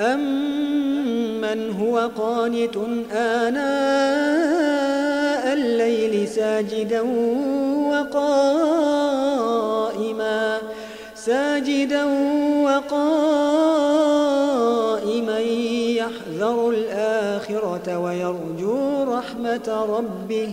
أمن هو قانت آناء الليل ساجدا وقائما ساجدا وقائما يحذر الآخرة ويرجو رحمة ربه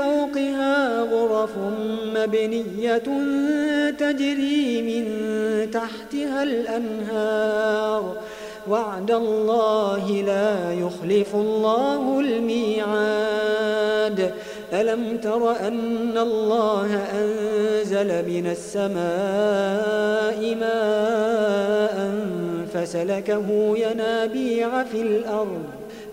فوقها غرف مبنية تجري من تحتها الأنهار. وعد الله لا يخلف الله الميعاد. ألم تر أن الله أنزل من السماء ماء فسلكه ينابيع في الأرض.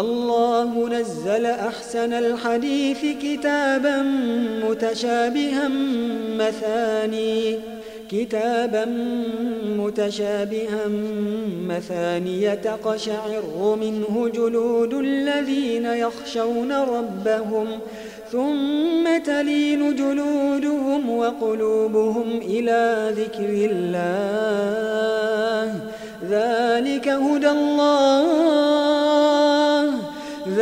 الله نزل أحسن الحديث كتابا متشابها مثاني. كتابا متشابها مثانية تقشعر منه جلود الذين يخشون ربهم ثم تلين جلودهم وقلوبهم إلى ذكر الله. ذلك هدى الله.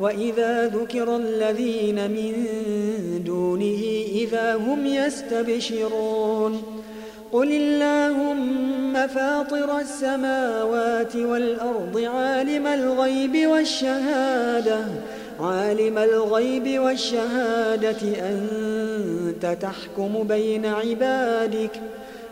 وإذا ذكر الذين من دونه إذا هم يستبشرون قل اللهم فاطر السماوات والأرض عالم الغيب والشهادة عالم الغيب والشهادة أنت تحكم بين عبادك.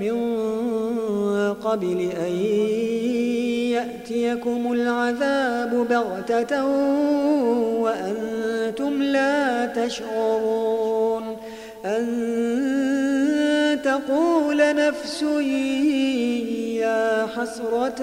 من قبل أن يأتيكم العذاب بغتة وأنتم لا تشعرون أن تقول نفس يا حسرة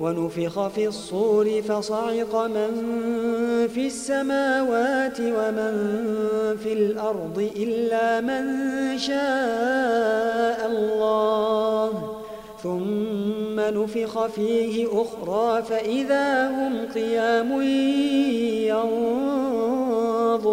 ونفخ في الصور فصعق من في السماوات ومن في الأرض إلا من شاء الله. ثم نفخ فيه أخرى فإذا هم قيام ينظرون.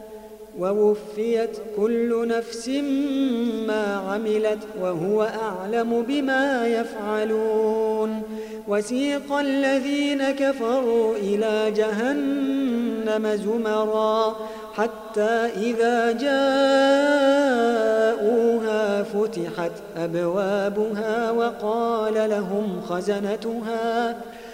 ووفيت كل نفس ما عملت وهو أعلم بما يفعلون. وسيق الذين كفروا إلى جهنم زمرا حتى إذا جاءوها فتحت أبوابها وقال لهم خزنتها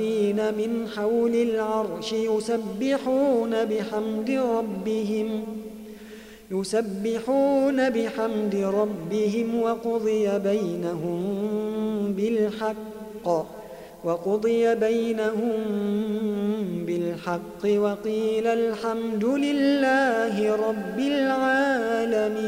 حافين من حول العرش يسبحون بحمد ربهم يسبحون بحمد ربهم وقضي بينهم بالحق وقضي بينهم بالحق وقيل الحمد لله رب العالمين